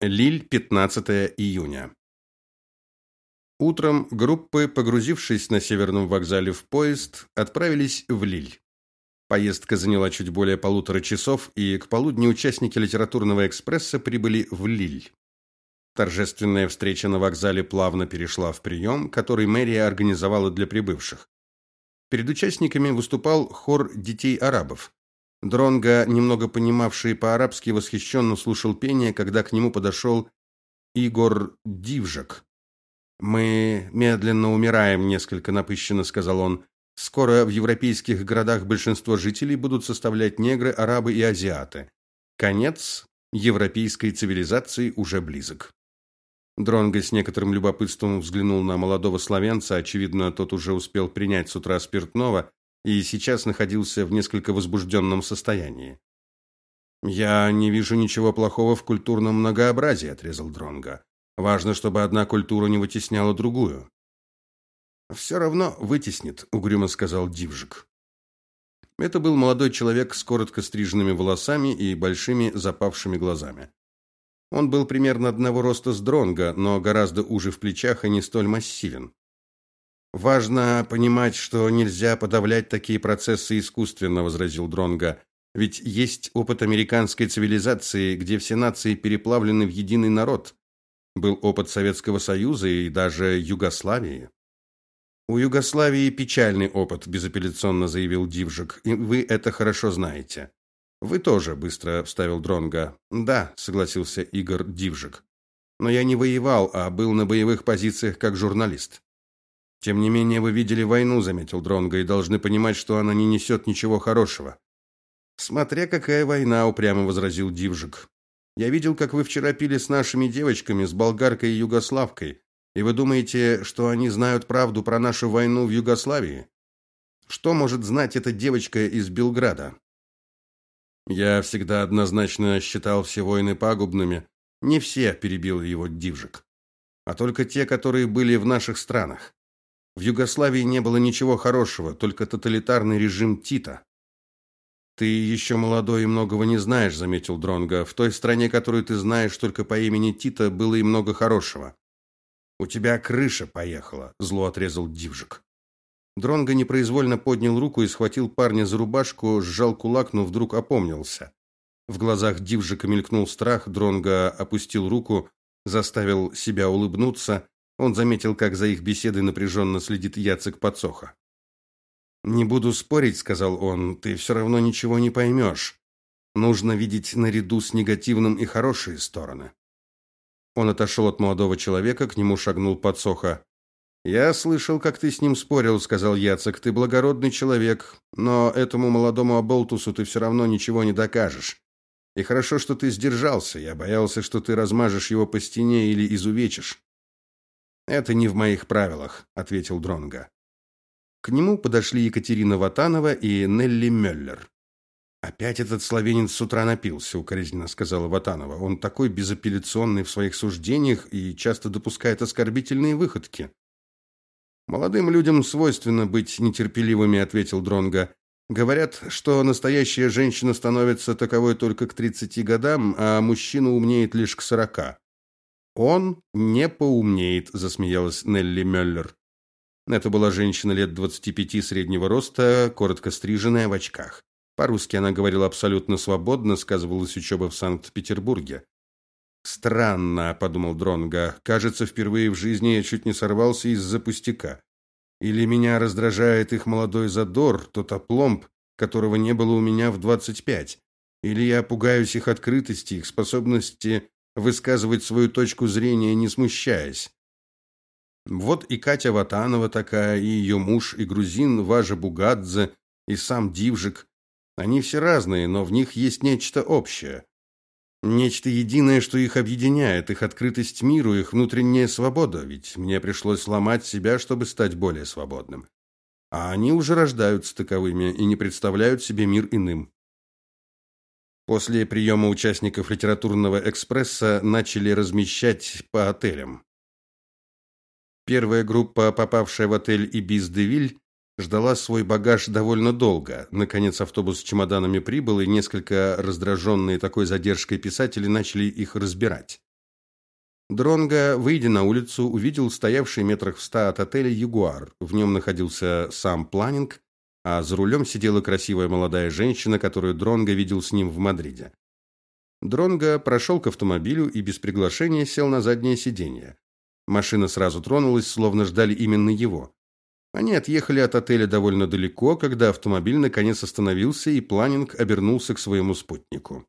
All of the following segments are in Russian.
Лиль, 15 июня. Утром группы, погрузившись на северном вокзале в поезд, отправились в Лиль. Поездка заняла чуть более полутора часов, и к полудню участники литературного экспресса прибыли в Лиль. Торжественная встреча на вокзале плавно перешла в прием, который мэрия организовала для прибывших. Перед участниками выступал хор детей арабов. Дронга, немного понимавший по-арабски, восхищенно слушал пение, когда к нему подошел Игорь Дивжак. Мы медленно умираем, несколько напыщенно сказал он. Скоро в европейских городах большинство жителей будут составлять негры, арабы и азиаты. Конец европейской цивилизации уже близок. Дронго с некоторым любопытством взглянул на молодого славянца, очевидно, тот уже успел принять с утра спиртного и сейчас находился в несколько возбужденном состоянии. Я не вижу ничего плохого в культурном многообразии, отрезал Дронга. Важно, чтобы одна культура не вытесняла другую. «Все равно вытеснит, угрюмо сказал Дивжик. Это был молодой человек с коротко стриженными волосами и большими запавшими глазами. Он был примерно одного роста с Дронга, но гораздо уже в плечах и не столь массивен. Важно понимать, что нельзя подавлять такие процессы искусственно, возразил Дронга. Ведь есть опыт американской цивилизации, где все нации переплавлены в единый народ. Был опыт Советского Союза и даже Югославии. У Югославии печальный опыт, безапелляционно заявил Дивжик, и вы это хорошо знаете. Вы тоже, быстро вставил Дронга. Да, согласился Игорь Дивжик. Но я не воевал, а был на боевых позициях как журналист. Тем не менее, вы видели войну, заметил Дронга, и должны понимать, что она не несет ничего хорошего. Смотря какая война, упрямо возразил Дивжик. Я видел, как вы вчера пили с нашими девочками, с болгаркой и югославкой. И вы думаете, что они знают правду про нашу войну в Югославии? Что может знать эта девочка из Белграда? Я всегда однозначно считал все войны пагубными. Не все, перебил его Дивжик, а только те, которые были в наших странах. В Югославии не было ничего хорошего, только тоталитарный режим Тита. Ты еще молодой и многого не знаешь, заметил Дронга. В той стране, которую ты знаешь только по имени Тита, было и много хорошего. У тебя крыша поехала, зло отрезал Дивжик. Дронга непроизвольно поднял руку и схватил парня за рубашку, сжал кулак, но вдруг опомнился. В глазах Дивжика мелькнул страх, Дронга опустил руку, заставил себя улыбнуться он заметил, как за их беседой напряженно следит Яцек Подсоха. «Не буду спорить», — сказал он, — «ты все равно ничего не поймешь. Нужно видеть наряду с негативным и хорошие стороны». Он отошел от молодого человека, к нему шагнул Подсоха. «Я слышал, как ты с ним спорил», — сказал Яцек. «Ты благородный человек, но этому молодому оболтусу ты все равно ничего не докажешь. И хорошо, что ты сдержался. Я боялся, что ты размажешь его по стене или изувечишь. Это не в моих правилах, ответил Дронга. К нему подошли Екатерина Ватанова и Нелли Мюллер. Опять этот словенец с утра напился, укоризненно сказала Ватанова. Он такой безапелляционный в своих суждениях и часто допускает оскорбительные выходки. Молодым людям свойственно быть нетерпеливыми, ответил Дронга. Говорят, что настоящая женщина становится таковой только к 30 годам, а мужчина умнеет лишь к 40. Он не поумнеет, засмеялась Нелли Мюллер. Это была женщина лет двадцати пяти среднего роста, коротко стриженная в очках. По-русски она говорила абсолютно свободно, сказывалась учеба в Санкт-Петербурге. Странно, подумал Дронга. Кажется, впервые в жизни я чуть не сорвался из-за пустяка. Или меня раздражает их молодой задор, тот опломб, которого не было у меня в двадцать пять. Или я пугаюсь их открытости, их способности высказывать свою точку зрения, не смущаясь. Вот и Катя Ватанова такая, и ее муж, и грузин Важа Бугадзе, и сам Дивжик. Они все разные, но в них есть нечто общее. Нечто единое, что их объединяет, их открытость миру, их внутренняя свобода, ведь мне пришлось сломать себя, чтобы стать более свободным. А они уже рождаются таковыми и не представляют себе мир иным. После приема участников литературного экспресса начали размещать по отелям. Первая группа, попавшая в отель Ибис-де-Виль, ждала свой багаж довольно долго. Наконец автобус с чемоданами прибыл, и несколько раздраженные такой задержкой писатели начали их разбирать. Дронга, выйдя на улицу, увидел стоявший метрах в ста от отеля Ягуар. В нем находился сам Планинг, а за рулем сидела красивая молодая женщина, которую Дронга видел с ним в Мадриде. Дронга прошел к автомобилю и без приглашения сел на заднее сиденье. Машина сразу тронулась, словно ждали именно его. Они отъехали от отеля довольно далеко, когда автомобиль наконец остановился, и Планинг обернулся к своему спутнику.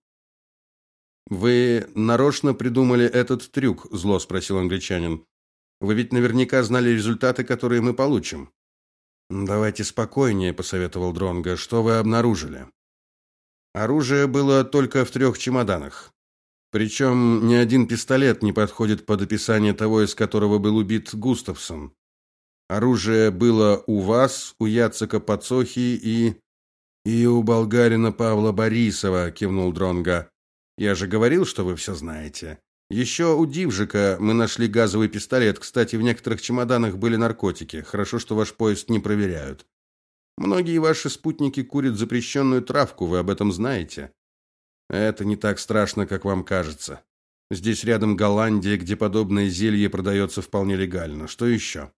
Вы нарочно придумали этот трюк, зло спросил англичанин. Вы ведь наверняка знали результаты, которые мы получим. Давайте спокойнее, посоветовал Дронга. Что вы обнаружили? Оружие было только в трех чемоданах. Причем ни один пистолет не подходит под описание того, из которого был убит Густавсон. Оружие было у вас, у Яцека Пацохи и и у болгарина Павла Борисова, кивнул Дронга. Я же говорил, что вы все знаете. Еще у Дивжика мы нашли газовый пистолет. Кстати, в некоторых чемоданах были наркотики. Хорошо, что ваш поезд не проверяют. Многие ваши спутники курят запрещенную травку, вы об этом знаете. Это не так страшно, как вам кажется. Здесь рядом Голландия, где подобное зелье продается вполне легально. Что еще?»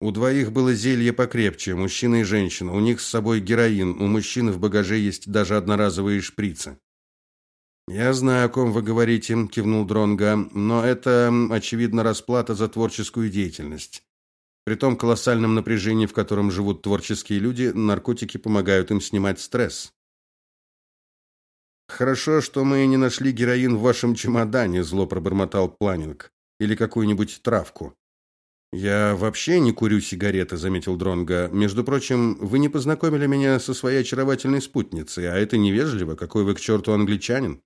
У двоих было зелье покрепче, мужчина и женщина. У них с собой героин, у мужчины в багаже есть даже одноразовые шприцы. Я знаю, о ком вы говорите, кивнул Дронга, но это очевидно расплата за творческую деятельность. При том колоссальном напряжении, в котором живут творческие люди, наркотики помогают им снимать стресс. Хорошо, что мы не нашли героин в вашем чемодане, зло пробормотал Планинг, или какую-нибудь травку. Я вообще не курю сигареты, заметил Дронга. Между прочим, вы не познакомили меня со своей очаровательной спутницей, а это невежливо, какой вы к черту англичанин.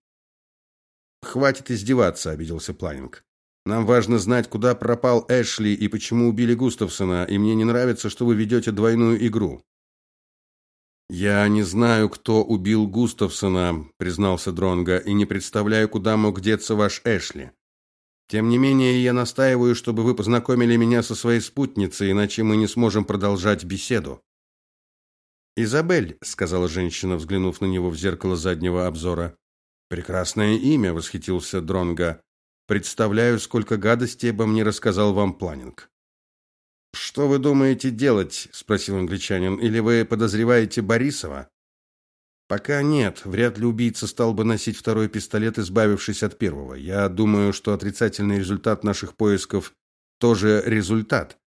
Хватит издеваться, обиделся Планинг. Нам важно знать, куда пропал Эшли и почему убили Густавсона, и мне не нравится, что вы ведете двойную игру. Я не знаю, кто убил Густавсона, признался Дронга, и не представляю, куда мог деться ваш Эшли. Тем не менее, я настаиваю, чтобы вы познакомили меня со своей спутницей, иначе мы не сможем продолжать беседу. Изабель, сказала женщина, взглянув на него в зеркало заднего обзора. Прекрасное имя, восхитился Дронга. Представляю, сколько гадостей обо мне рассказал вам Планинг. Что вы думаете делать? спросил англичанин. Или вы подозреваете Борисова? Пока нет, вряд ли убийца стал бы носить второй пистолет, избавившись от первого. Я думаю, что отрицательный результат наших поисков тоже результат.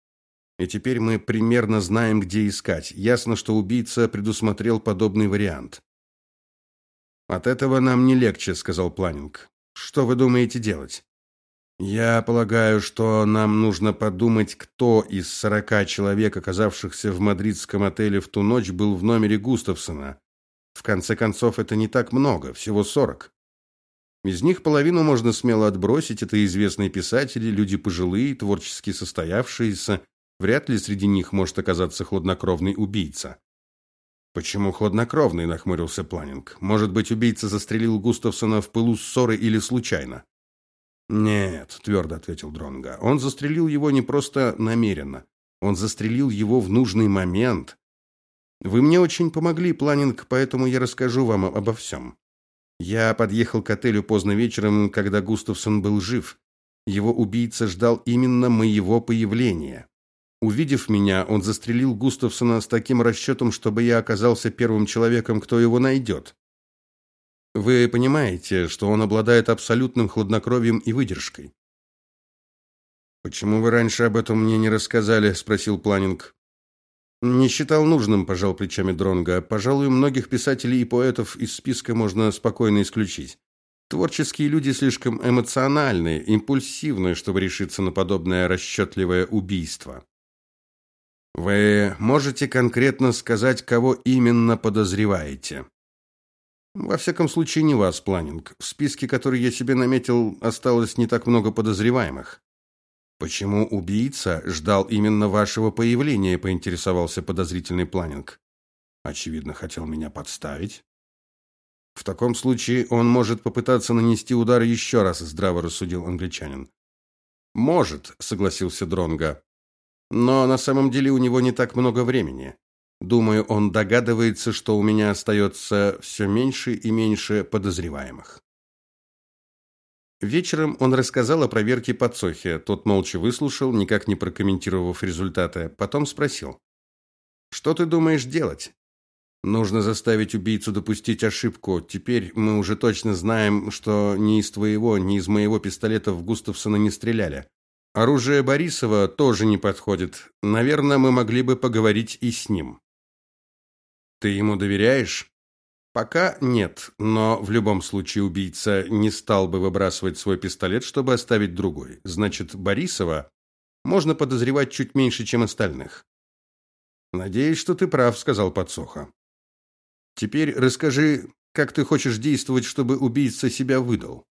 И теперь мы примерно знаем, где искать. Ясно, что убийца предусмотрел подобный вариант. От этого нам не легче, сказал Планинг. Что вы думаете делать? Я полагаю, что нам нужно подумать, кто из сорока человек, оказавшихся в мадридском отеле в ту ночь, был в номере Густавсона. В конце концов, это не так много, всего сорок. Из них половину можно смело отбросить, это известные писатели, люди пожилые, творчески состоявшиеся, вряд ли среди них может оказаться хладнокровный убийца. Почему хладнокровный, нахмурился Планинг. Может быть, убийца застрелил Густавсона в пылу ссоры или случайно? Нет, твердо ответил Дронга. Он застрелил его не просто намеренно. Он застрелил его в нужный момент. Вы мне очень помогли, Планинг, поэтому я расскажу вам обо всем. Я подъехал к отелю поздно вечером, когда Густавсон был жив. Его убийца ждал именно моего появления. Увидев меня, он застрелил Густавсона с таким расчетом, чтобы я оказался первым человеком, кто его найдет. Вы понимаете, что он обладает абсолютным хладнокровием и выдержкой. Почему вы раньше об этом мне не рассказали, спросил Планинг. Не считал нужным, пожал плечами Дронга. Пожалуй, многих писателей и поэтов из списка можно спокойно исключить. Творческие люди слишком эмоциональны, импульсивны, чтобы решиться на подобное расчетливое убийство. Вы можете конкретно сказать, кого именно подозреваете? Во всяком случае, не вас, Планинг. В списке, который я себе наметил, осталось не так много подозреваемых. Почему убийца ждал именно вашего появления, поинтересовался подозрительный Планинг. Очевидно, хотел меня подставить. В таком случае он может попытаться нанести удар еще раз, здраво рассудил англичанин. Может, согласился Дронга. Но на самом деле у него не так много времени. Думаю, он догадывается, что у меня остается все меньше и меньше подозреваемых. Вечером он рассказал о проверке подсохи. Тот молча выслушал, никак не прокомментировав результаты, потом спросил: "Что ты думаешь делать?" Нужно заставить убийцу допустить ошибку. Теперь мы уже точно знаем, что ни из твоего, ни из моего пистолета в Густавсона не стреляли. Оружие Борисова тоже не подходит. Наверное, мы могли бы поговорить и с ним. Ты ему доверяешь? Пока нет, но в любом случае убийца не стал бы выбрасывать свой пистолет, чтобы оставить другой. Значит, Борисова можно подозревать чуть меньше, чем остальных. Надеюсь, что ты прав, сказал Подсоха. Теперь расскажи, как ты хочешь действовать, чтобы убийца себя выдал.